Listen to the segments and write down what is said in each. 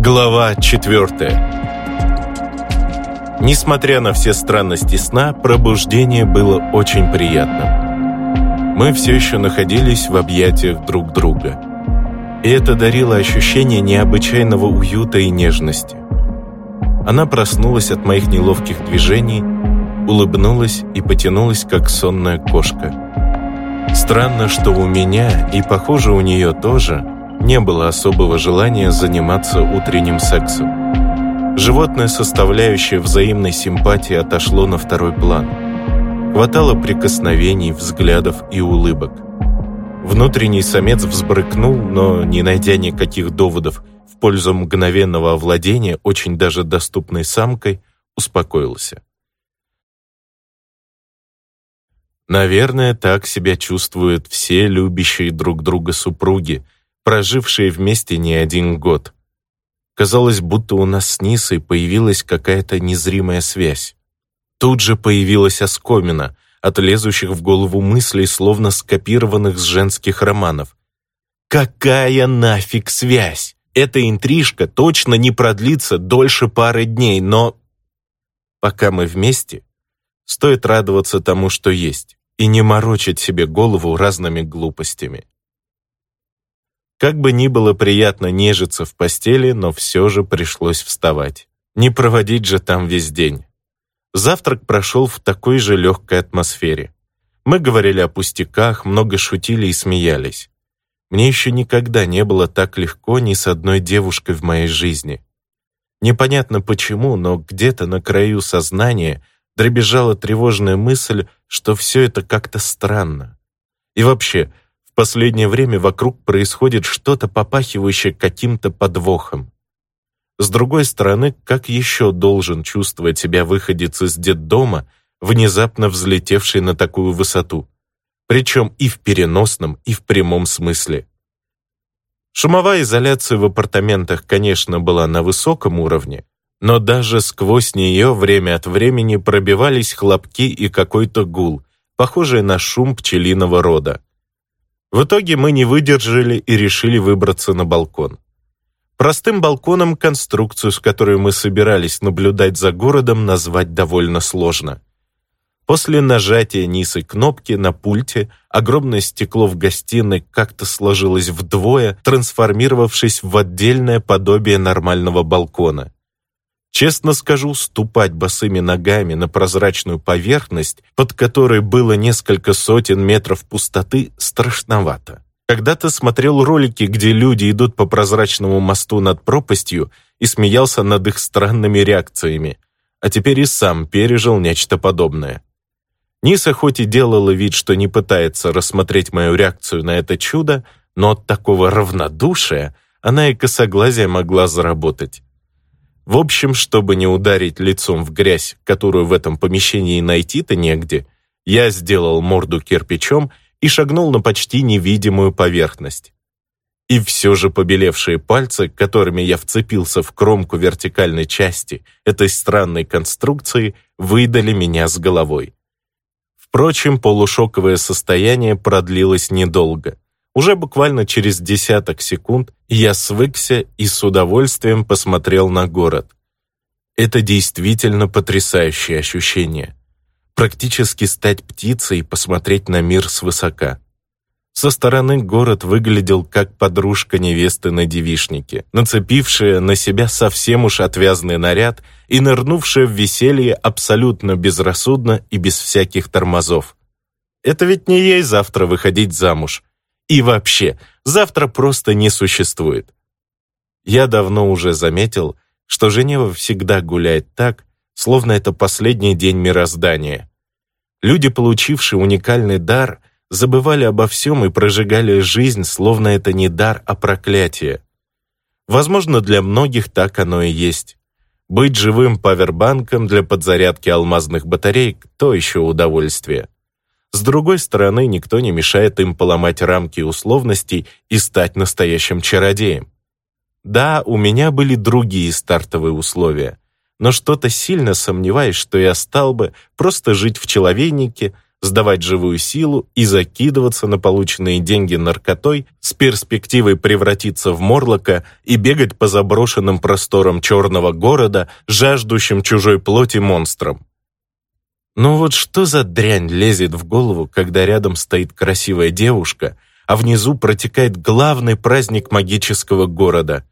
Глава четвертая. Несмотря на все странности сна, пробуждение было очень приятным. Мы все еще находились в объятиях друг друга. И это дарило ощущение необычайного уюта и нежности. Она проснулась от моих неловких движений, улыбнулась и потянулась, как сонная кошка. Странно, что у меня, и, похоже, у нее тоже, не было особого желания заниматься утренним сексом. Животная составляющая взаимной симпатии отошло на второй план. Хватало прикосновений, взглядов и улыбок. Внутренний самец взбрыкнул, но, не найдя никаких доводов в пользу мгновенного овладения очень даже доступной самкой, успокоился. Наверное, так себя чувствуют все любящие друг друга супруги – прожившие вместе не один год. Казалось, будто у нас с Нисой появилась какая-то незримая связь. Тут же появилась оскомина от лезущих в голову мыслей, словно скопированных с женских романов. Какая нафиг связь? Эта интрижка точно не продлится дольше пары дней, но... Пока мы вместе, стоит радоваться тому, что есть, и не морочить себе голову разными глупостями. Как бы ни было приятно нежиться в постели, но все же пришлось вставать. Не проводить же там весь день. Завтрак прошел в такой же легкой атмосфере. Мы говорили о пустяках, много шутили и смеялись. Мне еще никогда не было так легко ни с одной девушкой в моей жизни. Непонятно почему, но где-то на краю сознания дребезжала тревожная мысль, что все это как-то странно. И вообще, последнее время вокруг происходит что-то попахивающее каким-то подвохом. С другой стороны, как еще должен чувствовать себя выходец из детдома, внезапно взлетевший на такую высоту? Причем и в переносном, и в прямом смысле. Шумовая изоляция в апартаментах, конечно, была на высоком уровне, но даже сквозь нее время от времени пробивались хлопки и какой-то гул, похожий на шум пчелиного рода. В итоге мы не выдержали и решили выбраться на балкон. Простым балконом конструкцию, с которой мы собирались наблюдать за городом, назвать довольно сложно. После нажатия низкой кнопки на пульте огромное стекло в гостиной как-то сложилось вдвое, трансформировавшись в отдельное подобие нормального балкона. Честно скажу, ступать босыми ногами на прозрачную поверхность, под которой было несколько сотен метров пустоты, страшновато. Когда-то смотрел ролики, где люди идут по прозрачному мосту над пропастью и смеялся над их странными реакциями, а теперь и сам пережил нечто подобное. Ниса хоть и делала вид, что не пытается рассмотреть мою реакцию на это чудо, но от такого равнодушия она и косоглазие могла заработать. В общем, чтобы не ударить лицом в грязь, которую в этом помещении найти-то негде, я сделал морду кирпичом и шагнул на почти невидимую поверхность. И все же побелевшие пальцы, которыми я вцепился в кромку вертикальной части этой странной конструкции, выдали меня с головой. Впрочем, полушоковое состояние продлилось недолго. Уже буквально через десяток секунд я свыкся и с удовольствием посмотрел на город. Это действительно потрясающее ощущение. Практически стать птицей и посмотреть на мир свысока. Со стороны город выглядел как подружка невесты на девишнике, нацепившая на себя совсем уж отвязный наряд и нырнувшая в веселье абсолютно безрассудно и без всяких тормозов. Это ведь не ей завтра выходить замуж, и вообще, завтра просто не существует. Я давно уже заметил, что Женева всегда гуляет так, словно это последний день мироздания. Люди, получившие уникальный дар, забывали обо всем и прожигали жизнь, словно это не дар, а проклятие. Возможно, для многих так оно и есть. Быть живым павербанком для подзарядки алмазных батареек – то еще удовольствие. С другой стороны, никто не мешает им поломать рамки условностей и стать настоящим чародеем. Да, у меня были другие стартовые условия, но что-то сильно сомневаюсь, что я стал бы просто жить в человейнике, сдавать живую силу и закидываться на полученные деньги наркотой с перспективой превратиться в морлока и бегать по заброшенным просторам черного города, жаждущим чужой плоти монстрам. Ну вот что за дрянь лезет в голову, когда рядом стоит красивая девушка, а внизу протекает главный праздник магического города?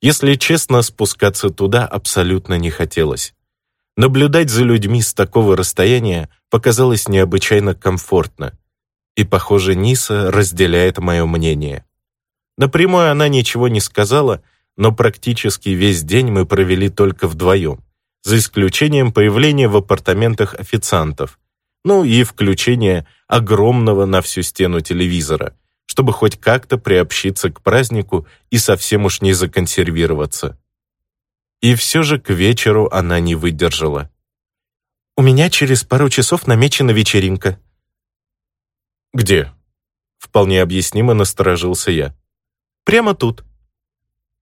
Если честно, спускаться туда абсолютно не хотелось. Наблюдать за людьми с такого расстояния показалось необычайно комфортно. И, похоже, Ниса разделяет мое мнение. Напрямую она ничего не сказала, но практически весь день мы провели только вдвоем, за исключением появления в апартаментах официантов, ну и включения огромного на всю стену телевизора, чтобы хоть как-то приобщиться к празднику и совсем уж не законсервироваться. И все же к вечеру она не выдержала. «У меня через пару часов намечена вечеринка». «Где?» Вполне объяснимо насторожился я. «Прямо тут».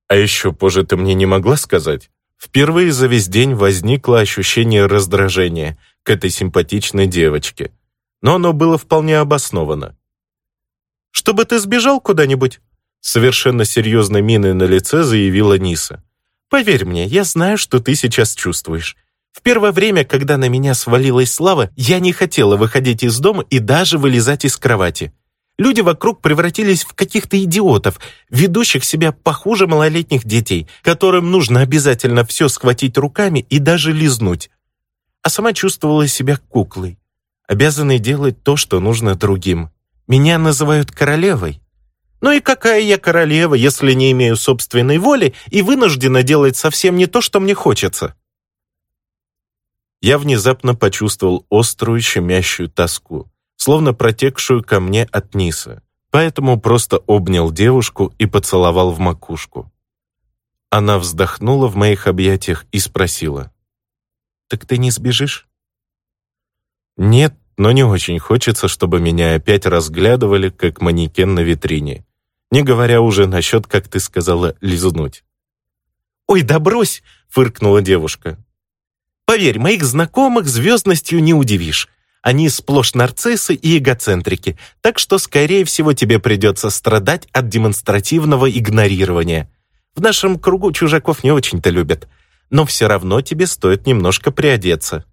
«А еще позже ты мне не могла сказать?» Впервые за весь день возникло ощущение раздражения к этой симпатичной девочке. Но оно было вполне обосновано. «Чтобы ты сбежал куда-нибудь?» Совершенно серьезной миной на лице заявила Ниса. Поверь мне, я знаю, что ты сейчас чувствуешь. В первое время, когда на меня свалилась слава, я не хотела выходить из дома и даже вылезать из кровати. Люди вокруг превратились в каких-то идиотов, ведущих себя похуже малолетних детей, которым нужно обязательно все схватить руками и даже лизнуть. А сама чувствовала себя куклой, обязанной делать то, что нужно другим. Меня называют королевой, ну и какая я королева, если не имею собственной воли и вынуждена делать совсем не то, что мне хочется? Я внезапно почувствовал острую щемящую тоску, словно протекшую ко мне от Ниса, поэтому просто обнял девушку и поцеловал в макушку. Она вздохнула в моих объятиях и спросила, «Так ты не сбежишь?» «Нет, но не очень хочется, чтобы меня опять разглядывали, как манекен на витрине не говоря уже насчет, как ты сказала, лизнуть. «Ой, да брось!» — фыркнула девушка. «Поверь, моих знакомых звездностью не удивишь. Они сплошь нарциссы и эгоцентрики, так что, скорее всего, тебе придется страдать от демонстративного игнорирования. В нашем кругу чужаков не очень-то любят, но все равно тебе стоит немножко приодеться».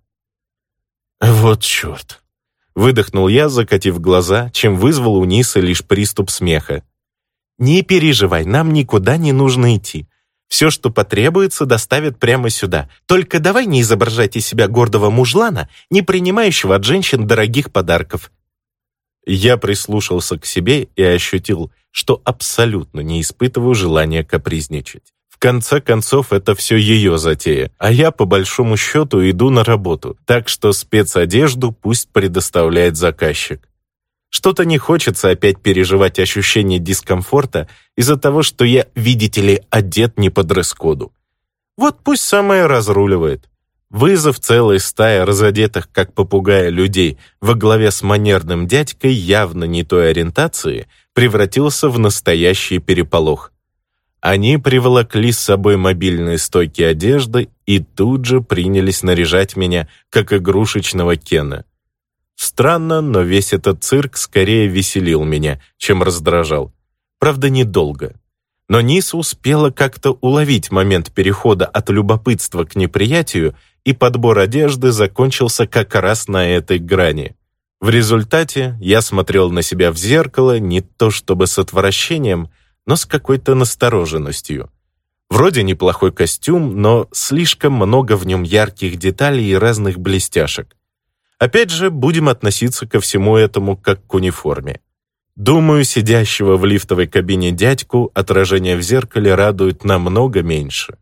«Вот черт!» — выдохнул я, закатив глаза, чем вызвал у Нисы лишь приступ смеха. «Не переживай, нам никуда не нужно идти. Все, что потребуется, доставят прямо сюда. Только давай не изображать из себя гордого мужлана, не принимающего от женщин дорогих подарков». Я прислушался к себе и ощутил, что абсолютно не испытываю желания капризничать. В конце концов, это все ее затея, а я, по большому счету, иду на работу, так что спецодежду пусть предоставляет заказчик. Что-то не хочется опять переживать ощущение дискомфорта из-за того, что я, видите ли, одет не по дресс-коду. Вот пусть самое разруливает. Вызов целой стаи разодетых, как попугая, людей во главе с манерным дядькой явно не той ориентации превратился в настоящий переполох. Они приволокли с собой мобильные стойки одежды и тут же принялись наряжать меня, как игрушечного Кена. Странно, но весь этот цирк скорее веселил меня, чем раздражал. Правда, недолго. Но Ниса успела как-то уловить момент перехода от любопытства к неприятию, и подбор одежды закончился как раз на этой грани. В результате я смотрел на себя в зеркало не то чтобы с отвращением, но с какой-то настороженностью. Вроде неплохой костюм, но слишком много в нем ярких деталей и разных блестяшек. Опять же, будем относиться ко всему этому как к униформе. Думаю, сидящего в лифтовой кабине дядьку отражение в зеркале радует намного меньше.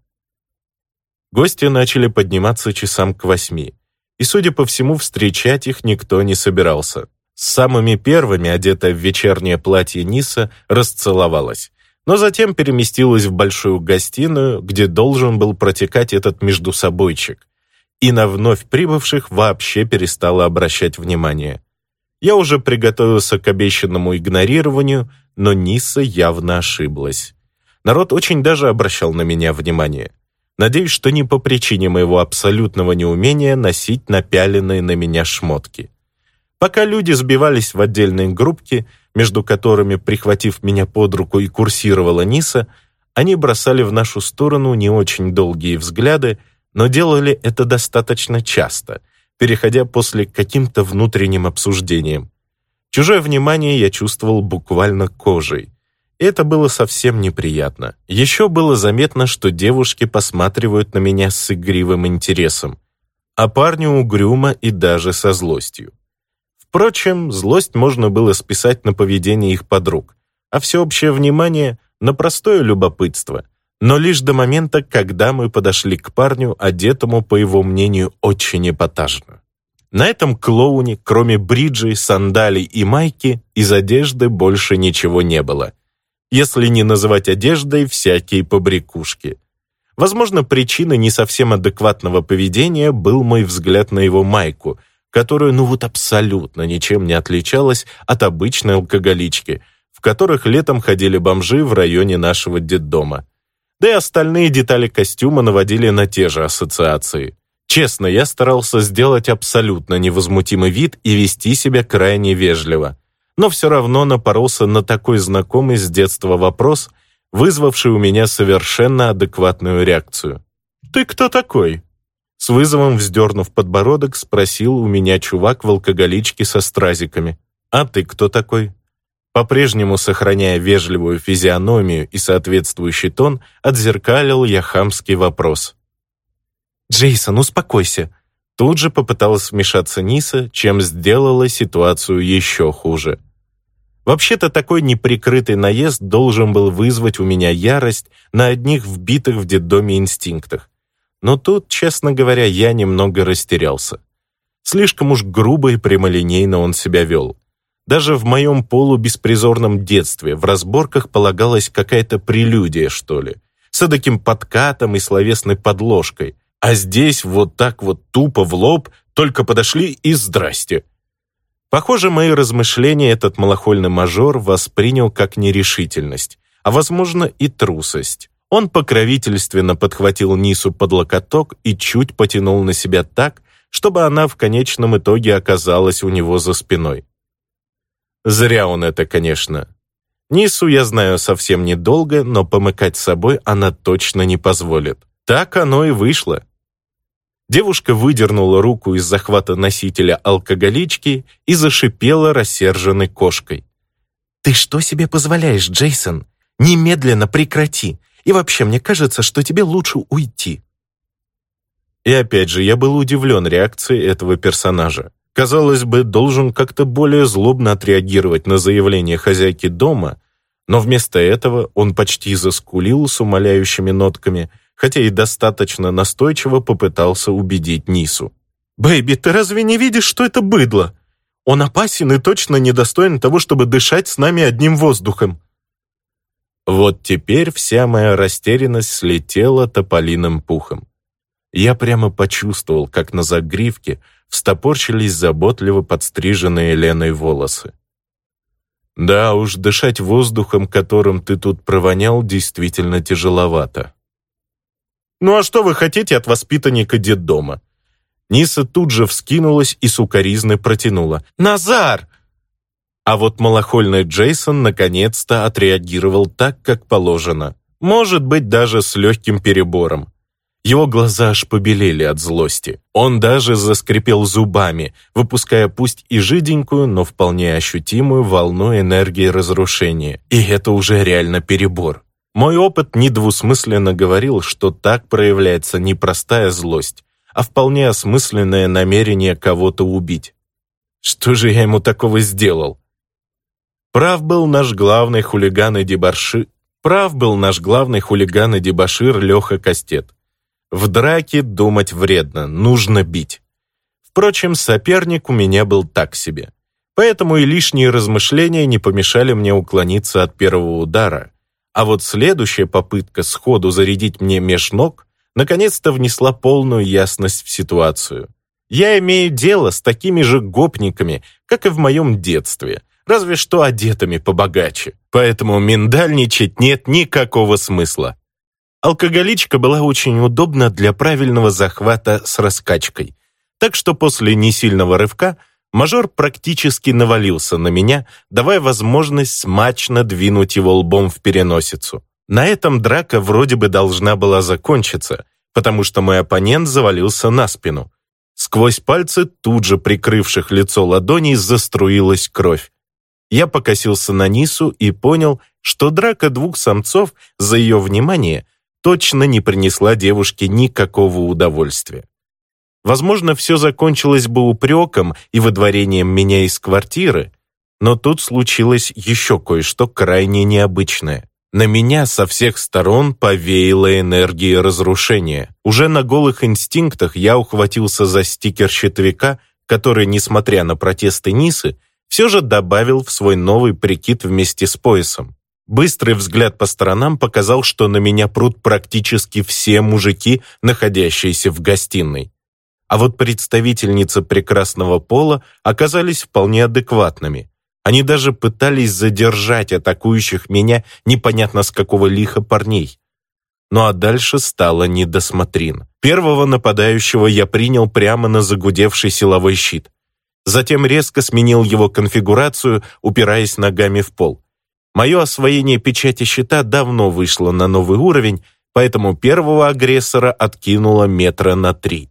Гости начали подниматься часам к восьми, и, судя по всему, встречать их никто не собирался. С самыми первыми, одетая в вечернее платье Ниса, расцеловалась, но затем переместилась в большую гостиную, где должен был протекать этот междусобойчик, и на вновь прибывших вообще перестала обращать внимание. Я уже приготовился к обещанному игнорированию, но Ниса явно ошиблась. Народ очень даже обращал на меня внимание. Надеюсь, что не по причине моего абсолютного неумения носить напяленные на меня шмотки. Пока люди сбивались в отдельные группки, между которыми, прихватив меня под руку и курсировала Ниса, они бросали в нашу сторону не очень долгие взгляды, но делали это достаточно часто, переходя после к каким-то внутренним обсуждениям. Чужое внимание я чувствовал буквально кожей. Это было совсем неприятно. Еще было заметно, что девушки посматривают на меня с игривым интересом, а парню угрюмо и даже со злостью. Впрочем, злость можно было списать на поведение их подруг, а всеобщее внимание — на простое любопытство, но лишь до момента, когда мы подошли к парню, одетому, по его мнению, очень эпатажно. На этом клоуне, кроме бриджей, сандалий и майки, из одежды больше ничего не было. Если не называть одеждой всякие побрякушки. Возможно, причиной не совсем адекватного поведения был мой взгляд на его майку, которая ну вот абсолютно ничем не отличалась от обычной алкоголички, в которых летом ходили бомжи в районе нашего детдома. Да и остальные детали костюма наводили на те же ассоциации. Честно, я старался сделать абсолютно невозмутимый вид и вести себя крайне вежливо. Но все равно напоролся на такой знакомый с детства вопрос, вызвавший у меня совершенно адекватную реакцию. «Ты кто такой?» С вызовом вздернув подбородок, спросил у меня чувак в алкоголичке со стразиками. «А ты кто такой?» По-прежнему сохраняя вежливую физиономию и соответствующий тон, отзеркалил я хамский вопрос. «Джейсон, успокойся!» Тут же попыталась вмешаться Ниса, чем сделала ситуацию еще хуже. Вообще-то такой неприкрытый наезд должен был вызвать у меня ярость на одних вбитых в детдоме инстинктах. Но тут, честно говоря, я немного растерялся. Слишком уж грубо и прямолинейно он себя вел. Даже в моем полубеспризорном детстве в разборках полагалась какая-то прелюдия, что ли, с таким подкатом и словесной подложкой, а здесь вот так вот тупо в лоб только подошли и здрасте. Похоже, мои размышления этот малохольный мажор воспринял как нерешительность, а, возможно, и трусость. Он покровительственно подхватил Нису под локоток и чуть потянул на себя так, чтобы она в конечном итоге оказалась у него за спиной. Зря он это, конечно. Нису я знаю совсем недолго, но помыкать собой она точно не позволит. Так оно и вышло. Девушка выдернула руку из захвата носителя алкоголички и зашипела рассерженной кошкой. «Ты что себе позволяешь, Джейсон? Немедленно прекрати! И вообще, мне кажется, что тебе лучше уйти». И опять же, я был удивлен реакцией этого персонажа. Казалось бы, должен как-то более злобно отреагировать на заявление хозяйки дома, но вместо этого он почти заскулил с умоляющими нотками – хотя и достаточно настойчиво попытался убедить Нису. «Бэйби, ты разве не видишь, что это быдло? Он опасен и точно недостоин того, чтобы дышать с нами одним воздухом». Вот теперь вся моя растерянность слетела тополиным пухом. Я прямо почувствовал, как на загривке встопорчились заботливо подстриженные Леной волосы. Да уж, дышать воздухом, которым ты тут провонял, действительно тяжеловато. Ну а что вы хотите от воспитанника детдома? Ниса тут же вскинулась и сукоризной протянула. «Назар!» А вот малохольный Джейсон наконец-то отреагировал так, как положено. Может быть, даже с легким перебором. Его глаза аж побелели от злости. Он даже заскрипел зубами, выпуская пусть и жиденькую, но вполне ощутимую волну энергии разрушения. И это уже реально перебор. Мой опыт недвусмысленно говорил, что так проявляется не простая злость, а вполне осмысленное намерение кого-то убить. Что же я ему такого сделал? Прав был наш главный хулиган и дебарши... Прав был наш главный хулиган и дебошир Леха Кастет. В драке думать вредно, нужно бить. Впрочем, соперник у меня был так себе. Поэтому и лишние размышления не помешали мне уклониться от первого удара, а вот следующая попытка сходу зарядить мне меж ног наконец-то внесла полную ясность в ситуацию. Я имею дело с такими же гопниками, как и в моем детстве, разве что одетыми побогаче. Поэтому миндальничать нет никакого смысла. Алкоголичка была очень удобна для правильного захвата с раскачкой. Так что после несильного рывка Мажор практически навалился на меня, давая возможность смачно двинуть его лбом в переносицу. На этом драка вроде бы должна была закончиться, потому что мой оппонент завалился на спину. Сквозь пальцы, тут же прикрывших лицо ладоней, заструилась кровь. Я покосился на Нису и понял, что драка двух самцов за ее внимание точно не принесла девушке никакого удовольствия. Возможно, все закончилось бы упреком и выдворением меня из квартиры, но тут случилось еще кое-что крайне необычное. На меня со всех сторон повеяла энергия разрушения. Уже на голых инстинктах я ухватился за стикер щитовика, который, несмотря на протесты Нисы, все же добавил в свой новый прикид вместе с поясом. Быстрый взгляд по сторонам показал, что на меня прут практически все мужики, находящиеся в гостиной. А вот представительницы прекрасного пола оказались вполне адекватными. Они даже пытались задержать атакующих меня непонятно с какого лиха парней. Ну а дальше стало недосмотрин. Первого нападающего я принял прямо на загудевший силовой щит. Затем резко сменил его конфигурацию, упираясь ногами в пол. Мое освоение печати щита давно вышло на новый уровень, поэтому первого агрессора откинуло метра на три.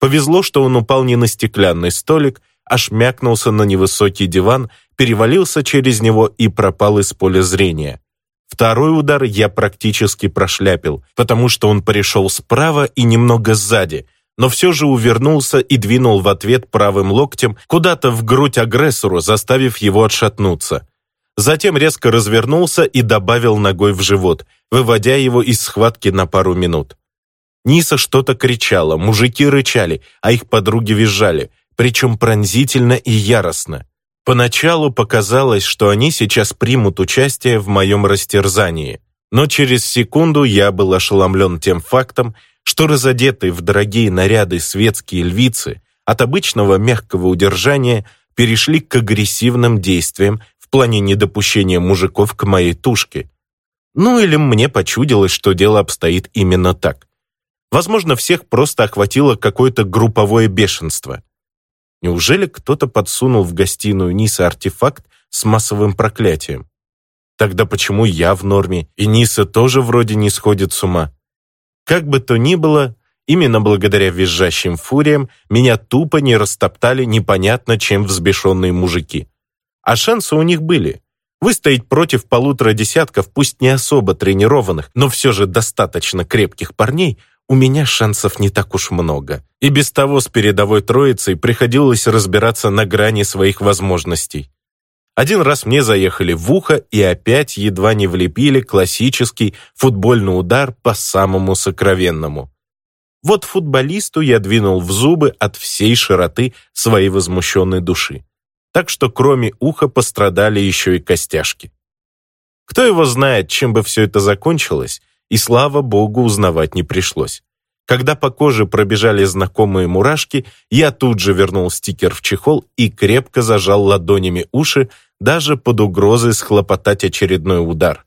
Повезло, что он упал не на стеклянный столик, а шмякнулся на невысокий диван, перевалился через него и пропал из поля зрения. Второй удар я практически прошляпил, потому что он пришел справа и немного сзади, но все же увернулся и двинул в ответ правым локтем куда-то в грудь агрессору, заставив его отшатнуться. Затем резко развернулся и добавил ногой в живот, выводя его из схватки на пару минут. Ниса что-то кричала, мужики рычали, а их подруги визжали, причем пронзительно и яростно. Поначалу показалось, что они сейчас примут участие в моем растерзании, но через секунду я был ошеломлен тем фактом, что разодетые в дорогие наряды светские львицы от обычного мягкого удержания перешли к агрессивным действиям плане недопущения мужиков к моей тушке. Ну или мне почудилось, что дело обстоит именно так. Возможно, всех просто охватило какое-то групповое бешенство. Неужели кто-то подсунул в гостиную Ниса артефакт с массовым проклятием? Тогда почему я в норме, и Ниса тоже вроде не сходит с ума? Как бы то ни было, именно благодаря визжащим фуриям меня тупо не растоптали непонятно чем взбешенные мужики. А шансы у них были. Выстоять против полутора десятков, пусть не особо тренированных, но все же достаточно крепких парней – у меня шансов не так уж много. И без того с передовой троицей приходилось разбираться на грани своих возможностей. Один раз мне заехали в ухо и опять едва не влепили классический футбольный удар по самому сокровенному. Вот футболисту я двинул в зубы от всей широты своей возмущенной души. Так что кроме уха пострадали еще и костяшки. Кто его знает, чем бы все это закончилось, и, слава богу, узнавать не пришлось. Когда по коже пробежали знакомые мурашки, я тут же вернул стикер в чехол и крепко зажал ладонями уши, даже под угрозой схлопотать очередной удар.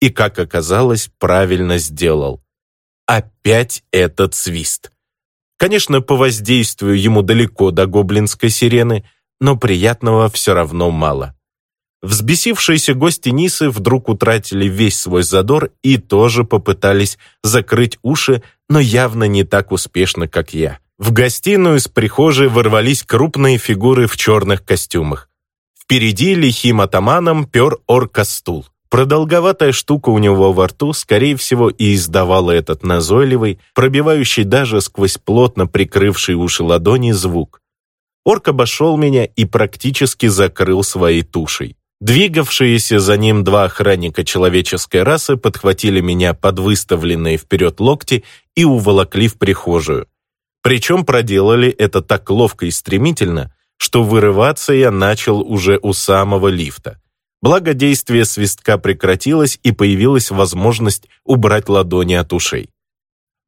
И, как оказалось, правильно сделал. Опять этот свист. Конечно, по воздействию ему далеко до гоблинской сирены, но приятного все равно мало. Взбесившиеся гости Нисы вдруг утратили весь свой задор и тоже попытались закрыть уши, но явно не так успешно, как я. В гостиную с прихожей ворвались крупные фигуры в черных костюмах. Впереди лихим атаманом пер оркастул. Продолговатая штука у него во рту, скорее всего, и издавала этот назойливый, пробивающий даже сквозь плотно прикрывший уши ладони звук. Орк обошел меня и практически закрыл своей тушей. Двигавшиеся за ним два охранника человеческой расы подхватили меня под выставленные вперед локти и уволокли в прихожую. Причем проделали это так ловко и стремительно, что вырываться я начал уже у самого лифта. Благо действие свистка прекратилось и появилась возможность убрать ладони от ушей.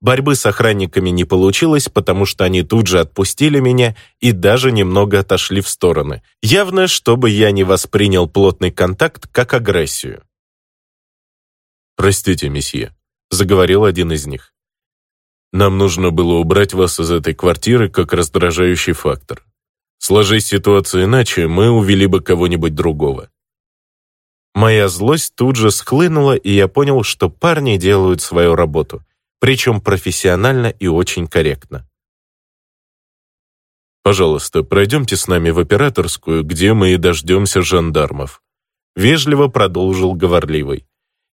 Борьбы с охранниками не получилось, потому что они тут же отпустили меня и даже немного отошли в стороны. Явно, чтобы я не воспринял плотный контакт как агрессию. «Простите, месье», — заговорил один из них. «Нам нужно было убрать вас из этой квартиры как раздражающий фактор. Сложись ситуация иначе, мы увели бы кого-нибудь другого. Моя злость тут же схлынула, и я понял, что парни делают свою работу, причем профессионально и очень корректно. «Пожалуйста, пройдемте с нами в операторскую, где мы и дождемся жандармов», вежливо продолжил говорливый.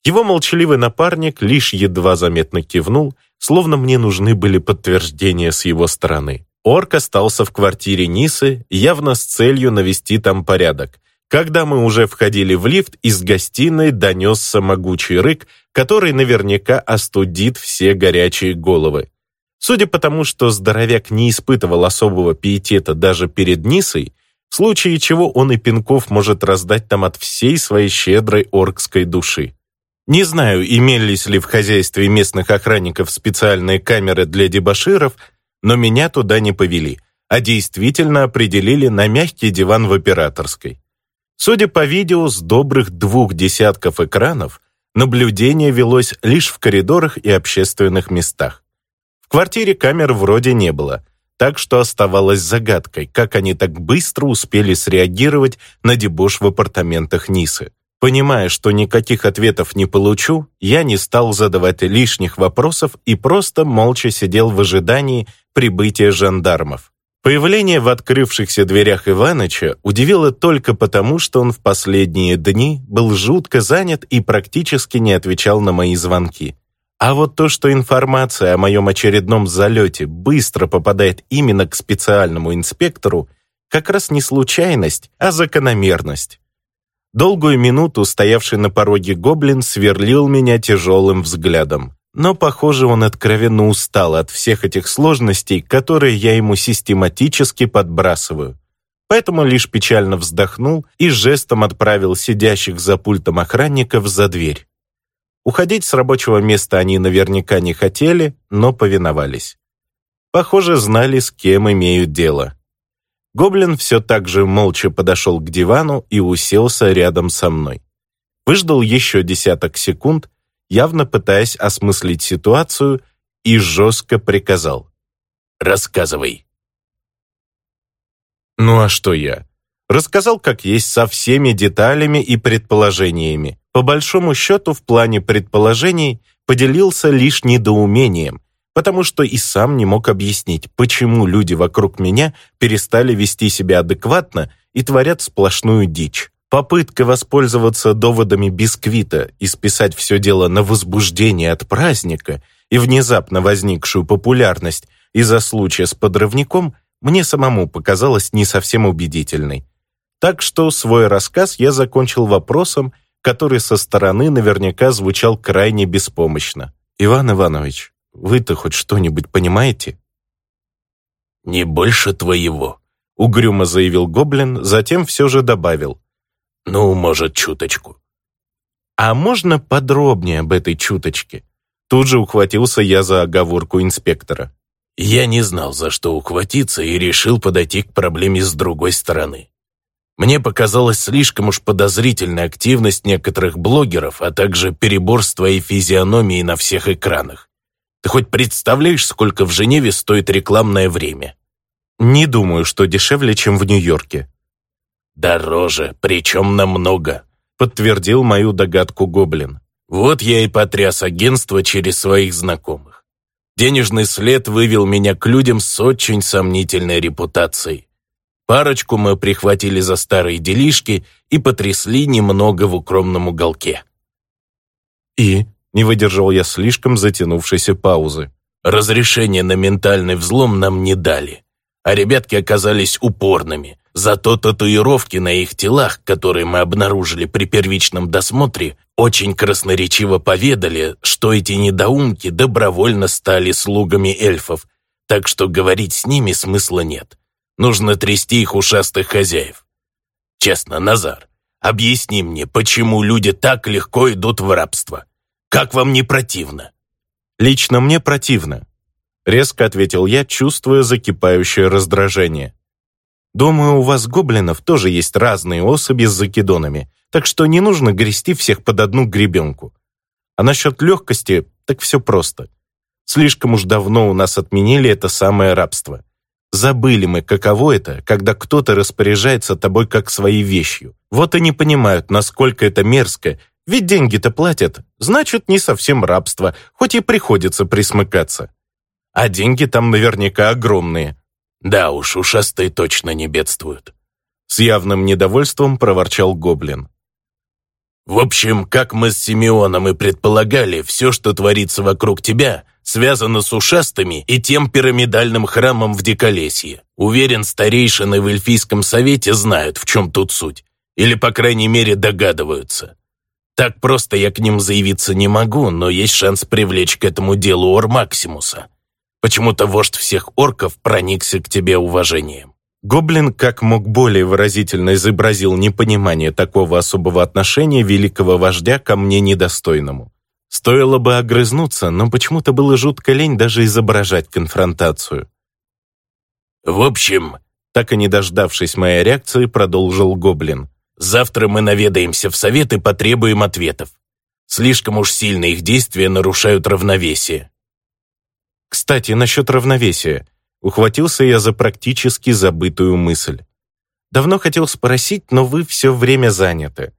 Его молчаливый напарник лишь едва заметно кивнул, словно мне нужны были подтверждения с его стороны. Орк остался в квартире Нисы, явно с целью навести там порядок. Когда мы уже входили в лифт, из гостиной донесся могучий рык, который наверняка остудит все горячие головы. Судя по тому, что здоровяк не испытывал особого пиетета даже перед Нисой, в случае чего он и пинков может раздать там от всей своей щедрой оркской души. Не знаю, имелись ли в хозяйстве местных охранников специальные камеры для дебоширов, но меня туда не повели, а действительно определили на мягкий диван в операторской. Судя по видео с добрых двух десятков экранов, наблюдение велось лишь в коридорах и общественных местах. В квартире камер вроде не было, так что оставалось загадкой, как они так быстро успели среагировать на дебош в апартаментах Нисы. Понимая, что никаких ответов не получу, я не стал задавать лишних вопросов и просто молча сидел в ожидании прибытия жандармов. Появление в открывшихся дверях Иваныча удивило только потому, что он в последние дни был жутко занят и практически не отвечал на мои звонки. А вот то, что информация о моем очередном залете быстро попадает именно к специальному инспектору, как раз не случайность, а закономерность. Долгую минуту стоявший на пороге гоблин сверлил меня тяжелым взглядом. Но, похоже, он откровенно устал от всех этих сложностей, которые я ему систематически подбрасываю. Поэтому лишь печально вздохнул и жестом отправил сидящих за пультом охранников за дверь. Уходить с рабочего места они наверняка не хотели, но повиновались. Похоже, знали, с кем имеют дело. Гоблин все так же молча подошел к дивану и уселся рядом со мной. Выждал еще десяток секунд, явно пытаясь осмыслить ситуацию, и жестко приказал. «Рассказывай». Ну а что я? Рассказал, как есть, со всеми деталями и предположениями. По большому счету, в плане предположений поделился лишь недоумением, потому что и сам не мог объяснить, почему люди вокруг меня перестали вести себя адекватно и творят сплошную дичь. Попытка воспользоваться доводами бисквита и списать все дело на возбуждение от праздника и внезапно возникшую популярность из-за случая с подрывником мне самому показалась не совсем убедительной. Так что свой рассказ я закончил вопросом, который со стороны наверняка звучал крайне беспомощно. «Иван Иванович, вы-то хоть что-нибудь понимаете?» «Не больше твоего», — угрюмо заявил Гоблин, затем все же добавил. Ну, может, чуточку. А можно подробнее об этой чуточке? Тут же ухватился я за оговорку инспектора. Я не знал, за что ухватиться, и решил подойти к проблеме с другой стороны. Мне показалась слишком уж подозрительная активность некоторых блогеров, а также перебор с твоей физиономией на всех экранах. Ты хоть представляешь, сколько в Женеве стоит рекламное время? Не думаю, что дешевле, чем в Нью-Йорке. «Дороже, причем намного», — подтвердил мою догадку Гоблин. «Вот я и потряс агентство через своих знакомых. Денежный след вывел меня к людям с очень сомнительной репутацией. Парочку мы прихватили за старые делишки и потрясли немного в укромном уголке». «И?» — не выдержал я слишком затянувшейся паузы. «Разрешение на ментальный взлом нам не дали, а ребятки оказались упорными» Зато татуировки на их телах, которые мы обнаружили при первичном досмотре, очень красноречиво поведали, что эти недоумки добровольно стали слугами эльфов, так что говорить с ними смысла нет. Нужно трясти их ушастых хозяев. Честно, Назар, объясни мне, почему люди так легко идут в рабство? Как вам не противно? Лично мне противно, резко ответил я, чувствуя закипающее раздражение. Думаю, у вас, гоблинов, тоже есть разные особи с закидонами, так что не нужно грести всех под одну гребенку. А насчет легкости, так все просто. Слишком уж давно у нас отменили это самое рабство. Забыли мы, каково это, когда кто-то распоряжается тобой как своей вещью. Вот и не понимают, насколько это мерзко, ведь деньги-то платят, значит, не совсем рабство, хоть и приходится присмыкаться. А деньги там наверняка огромные. Да уж, ушастые точно не бедствуют. С явным недовольством проворчал Гоблин. В общем, как мы с Симеоном и предполагали, все, что творится вокруг тебя, связано с ушастыми и тем пирамидальным храмом в Диколесье. Уверен, старейшины в Эльфийском совете знают, в чем тут суть. Или, по крайней мере, догадываются. Так просто я к ним заявиться не могу, но есть шанс привлечь к этому делу Ор Максимуса. Почему-то вождь всех орков проникся к тебе уважением. Гоблин как мог более выразительно изобразил непонимание такого особого отношения великого вождя ко мне недостойному. Стоило бы огрызнуться, но почему-то было жутко лень даже изображать конфронтацию. «В общем...» Так и не дождавшись моей реакции, продолжил Гоблин. «Завтра мы наведаемся в совет и потребуем ответов. Слишком уж сильно их действия нарушают равновесие». «Кстати, насчет равновесия. Ухватился я за практически забытую мысль. Давно хотел спросить, но вы все время заняты.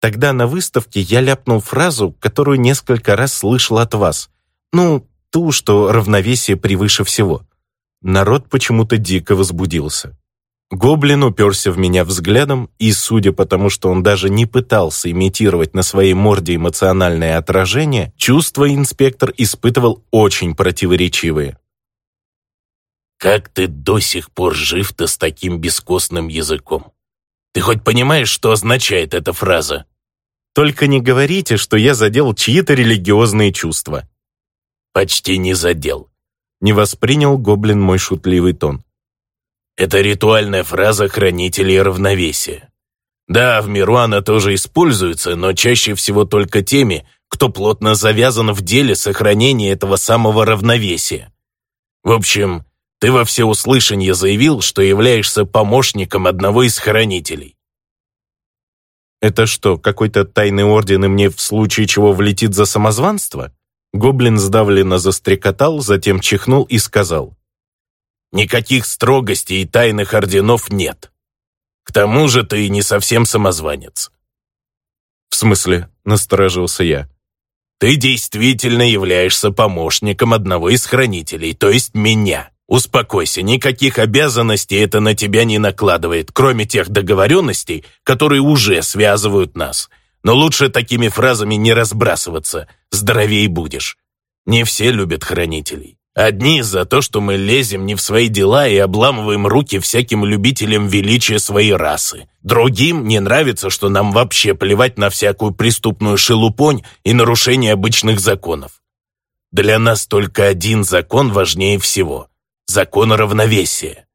Тогда на выставке я ляпнул фразу, которую несколько раз слышал от вас. Ну, ту, что равновесие превыше всего. Народ почему-то дико возбудился. Гоблин уперся в меня взглядом, и, судя по тому, что он даже не пытался имитировать на своей морде эмоциональное отражение, чувства инспектор испытывал очень противоречивые. Как ты до сих пор жив-то с таким бескостным языком? Ты хоть понимаешь, что означает эта фраза? Только не говорите, что я задел чьи-то религиозные чувства. Почти не задел. Не воспринял гоблин мой шутливый тон. Это ритуальная фраза хранителей равновесия. Да, в миру она тоже используется, но чаще всего только теми, кто плотно завязан в деле сохранения этого самого равновесия. В общем, ты во всеуслышание заявил, что являешься помощником одного из хранителей. Это что, какой-то тайный орден и мне в случае чего влетит за самозванство? Гоблин сдавленно застрекотал, затем чихнул и сказал. Никаких строгостей и тайных орденов нет. К тому же ты не совсем самозванец. В смысле, насторожился я. Ты действительно являешься помощником одного из хранителей, то есть меня. Успокойся, никаких обязанностей это на тебя не накладывает, кроме тех договоренностей, которые уже связывают нас. Но лучше такими фразами не разбрасываться, здоровей будешь. Не все любят хранителей. Одни за то, что мы лезем не в свои дела и обламываем руки всяким любителям величия своей расы. Другим не нравится, что нам вообще плевать на всякую преступную шелупонь и нарушение обычных законов. Для нас только один закон важнее всего закон равновесия.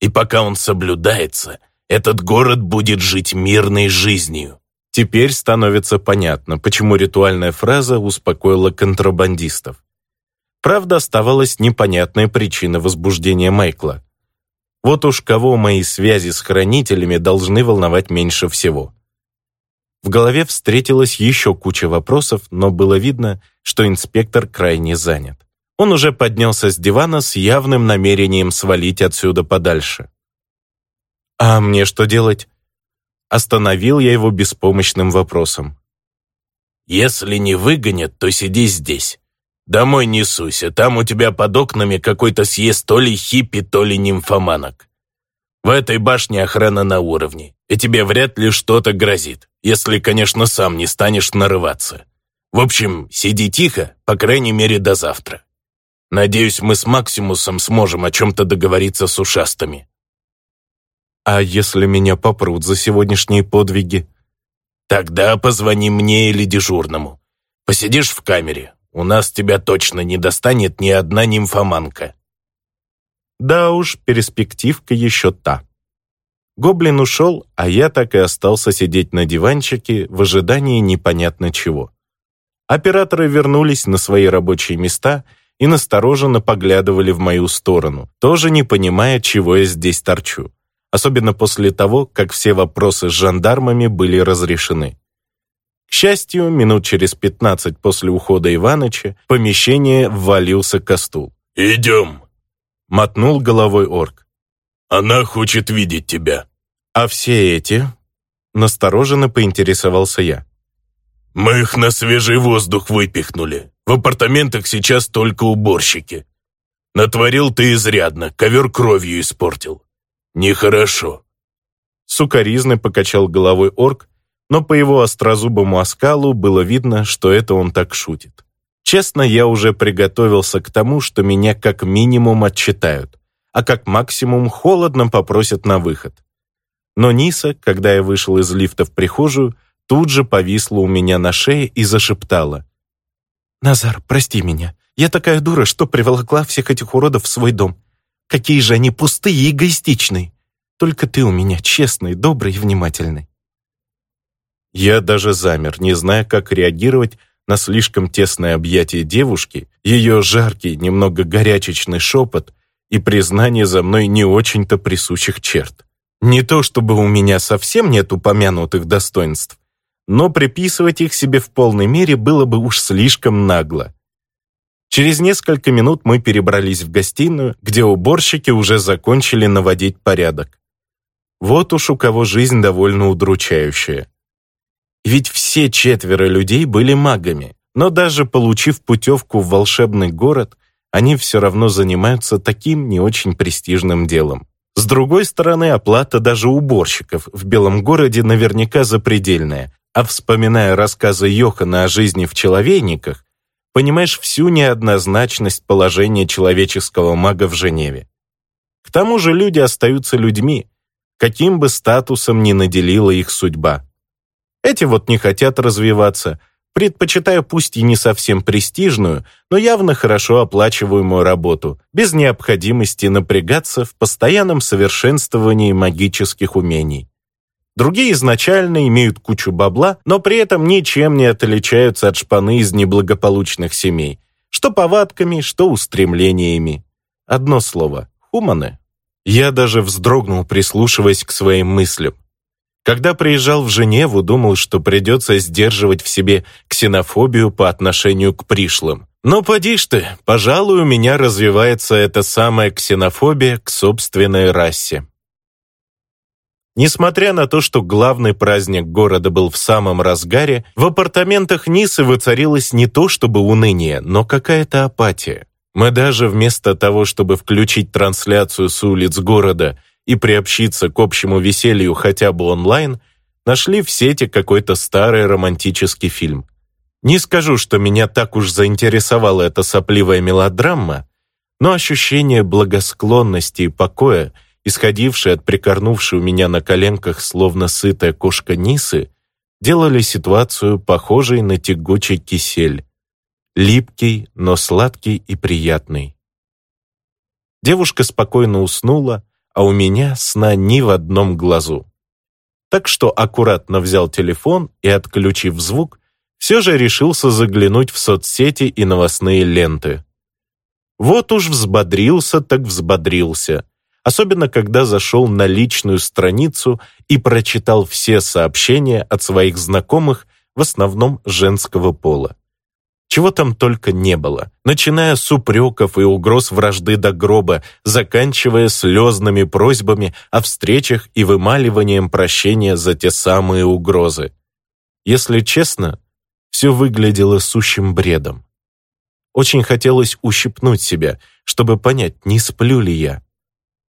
И пока он соблюдается, этот город будет жить мирной жизнью. Теперь становится понятно, почему ритуальная фраза успокоила контрабандистов. Правда, оставалась непонятная причина возбуждения Майкла. Вот уж кого мои связи с хранителями должны волновать меньше всего. В голове встретилась еще куча вопросов, но было видно, что инспектор крайне занят. Он уже поднялся с дивана с явным намерением свалить отсюда подальше. «А мне что делать?» Остановил я его беспомощным вопросом. «Если не выгонят, то сиди здесь. Домой не суйся, там у тебя под окнами какой-то съезд то ли хиппи, то ли нимфоманок. В этой башне охрана на уровне, и тебе вряд ли что-то грозит, если, конечно, сам не станешь нарываться. В общем, сиди тихо, по крайней мере, до завтра. Надеюсь, мы с Максимусом сможем о чем-то договориться с ушастами». «А если меня попрут за сегодняшние подвиги?» «Тогда позвони мне или дежурному. Посидишь в камере. У нас тебя точно не достанет ни одна нимфоманка». Да уж, перспективка еще та. Гоблин ушел, а я так и остался сидеть на диванчике в ожидании непонятно чего. Операторы вернулись на свои рабочие места — и настороженно поглядывали в мою сторону, тоже не понимая, чего я здесь торчу. Особенно после того, как все вопросы с жандармами были разрешены. К счастью, минут через пятнадцать после ухода Иваныча в помещение ввалился Костул. «Идем!» — мотнул головой орк. Она хочет видеть тебя». «А все эти?» Настороженно поинтересовался я. «Мы их на свежий воздух выпихнули. В апартаментах сейчас только уборщики. Натворил ты изрядно, ковер кровью испортил. Нехорошо». Сукаризный покачал головой орк, но по его острозубому оскалу было видно, что это он так шутит. Честно, я уже приготовился к тому, что меня как минимум отчитают, а как максимум холодно попросят на выход. Но Ниса, когда я вышел из лифта в прихожую, тут же повисла у меня на шее и зашептала. «Назар, прости меня. Я такая дура, что приволокла всех этих уродов в свой дом. Какие же они пустые и эгоистичные. Только ты у меня честный, добрый и внимательный». Я даже замер, не зная, как реагировать на слишком тесное объятие девушки, ее жаркий, немного горячечный шепот и признание за мной не очень-то присущих черт. Не то чтобы у меня совсем нет упомянутых достоинств, но приписывать их себе в полной мере было бы уж слишком нагло. Через несколько минут мы перебрались в гостиную, где уборщики уже закончили наводить порядок. Вот уж у кого жизнь довольно удручающая. Ведь все четверо людей были магами, но даже получив путевку в волшебный город, они все равно занимаются таким не очень престижным делом. С другой стороны, оплата даже уборщиков в Белом городе наверняка запредельная, а вспоминая рассказы Йохана о жизни в человейниках, понимаешь всю неоднозначность положения человеческого мага в Женеве. К тому же люди остаются людьми, каким бы статусом ни наделила их судьба. Эти вот не хотят развиваться, предпочитая пусть и не совсем престижную, но явно хорошо оплачиваемую работу, без необходимости напрягаться в постоянном совершенствовании магических умений. Другие изначально имеют кучу бабла, но при этом ничем не отличаются от шпаны из неблагополучных семей, что повадками, что устремлениями. Одно слово – хуманы. Я даже вздрогнул, прислушиваясь к своим мыслям. Когда приезжал в Женеву, думал, что придется сдерживать в себе ксенофобию по отношению к пришлым. Но поди ж ты, пожалуй, у меня развивается эта самая ксенофобия к собственной расе. Несмотря на то, что главный праздник города был в самом разгаре, в апартаментах Нисы воцарилось не то чтобы уныние, но какая-то апатия. Мы даже вместо того, чтобы включить трансляцию с улиц города и приобщиться к общему веселью хотя бы онлайн, нашли в сети какой-то старый романтический фильм. Не скажу, что меня так уж заинтересовала эта сопливая мелодрама, но ощущение благосклонности и покоя, исходившее от прикорнувшей у меня на коленках словно сытая кошка Нисы, делали ситуацию похожей на тягучий кисель. Липкий, но сладкий и приятный. Девушка спокойно уснула, а у меня сна ни в одном глазу. Так что аккуратно взял телефон и, отключив звук, все же решился заглянуть в соцсети и новостные ленты. Вот уж взбодрился, так взбодрился. Особенно, когда зашел на личную страницу и прочитал все сообщения от своих знакомых, в основном женского пола. Чего там только не было, начиная с упреков и угроз вражды до гроба, заканчивая слезными просьбами о встречах и вымаливанием прощения за те самые угрозы. Если честно, все выглядело сущим бредом. Очень хотелось ущипнуть себя, чтобы понять, не сплю ли я.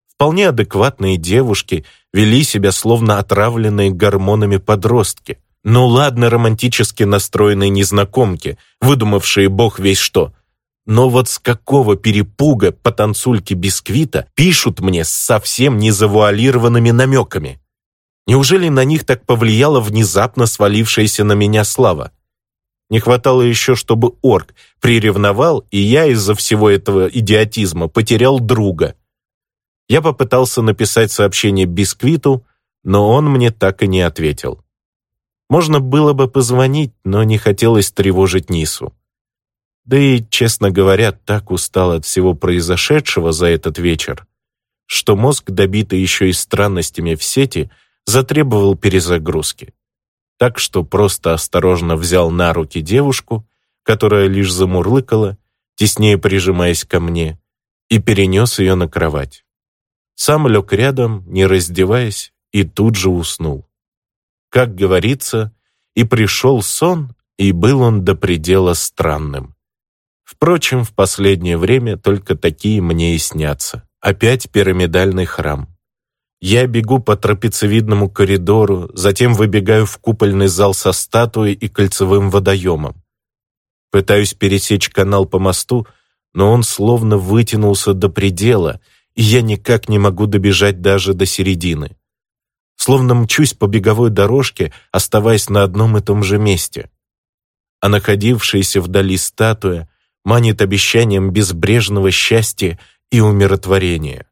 Вполне адекватные девушки вели себя словно отравленные гормонами подростки – ну ладно, романтически настроенные незнакомки, выдумавшие бог весь что. Но вот с какого перепуга потанцульки бисквита пишут мне с совсем незавуалированными намеками? Неужели на них так повлияла внезапно свалившаяся на меня слава? Не хватало еще, чтобы орк приревновал, и я из-за всего этого идиотизма потерял друга. Я попытался написать сообщение Бисквиту, но он мне так и не ответил. Можно было бы позвонить, но не хотелось тревожить Нису. Да и, честно говоря, так устал от всего произошедшего за этот вечер, что мозг, добитый еще и странностями в сети, затребовал перезагрузки. Так что просто осторожно взял на руки девушку, которая лишь замурлыкала, теснее прижимаясь ко мне, и перенес ее на кровать. Сам лег рядом, не раздеваясь, и тут же уснул. Как говорится, и пришел сон, и был он до предела странным. Впрочем, в последнее время только такие мне и снятся. Опять пирамидальный храм. Я бегу по трапециевидному коридору, затем выбегаю в купольный зал со статуей и кольцевым водоемом. Пытаюсь пересечь канал по мосту, но он словно вытянулся до предела, и я никак не могу добежать даже до середины. Словно мчусь по беговой дорожке, оставаясь на одном и том же месте. А находившаяся вдали статуя манит обещанием безбрежного счастья и умиротворения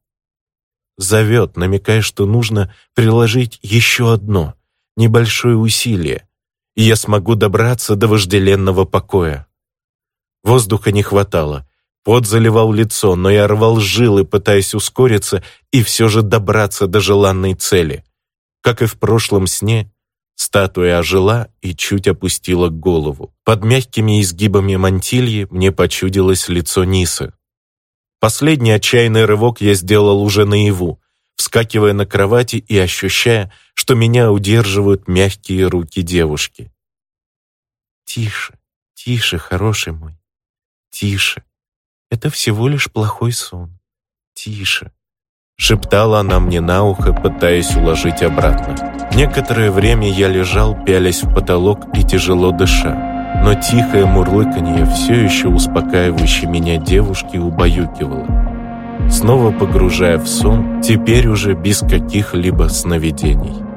зовет, намекая, что нужно приложить еще одно, небольшое усилие, и я смогу добраться до вожделенного покоя. Воздуха не хватало, пот заливал лицо, но я рвал жилы, пытаясь ускориться и все же добраться до желанной цели. Как и в прошлом сне, статуя ожила и чуть опустила голову. Под мягкими изгибами мантильи мне почудилось лицо Нисы. Последний отчаянный рывок я сделал уже наяву, вскакивая на кровати и ощущая, что меня удерживают мягкие руки девушки. «Тише, тише, хороший мой, тише. Это всего лишь плохой сон. Тише», — шептала она мне на ухо, пытаясь уложить обратно. Некоторое время я лежал, пялясь в потолок и тяжело дыша но тихое мурлыканье все еще успокаивающей меня девушки убаюкивало. Снова погружая в сон, теперь уже без каких-либо сновидений.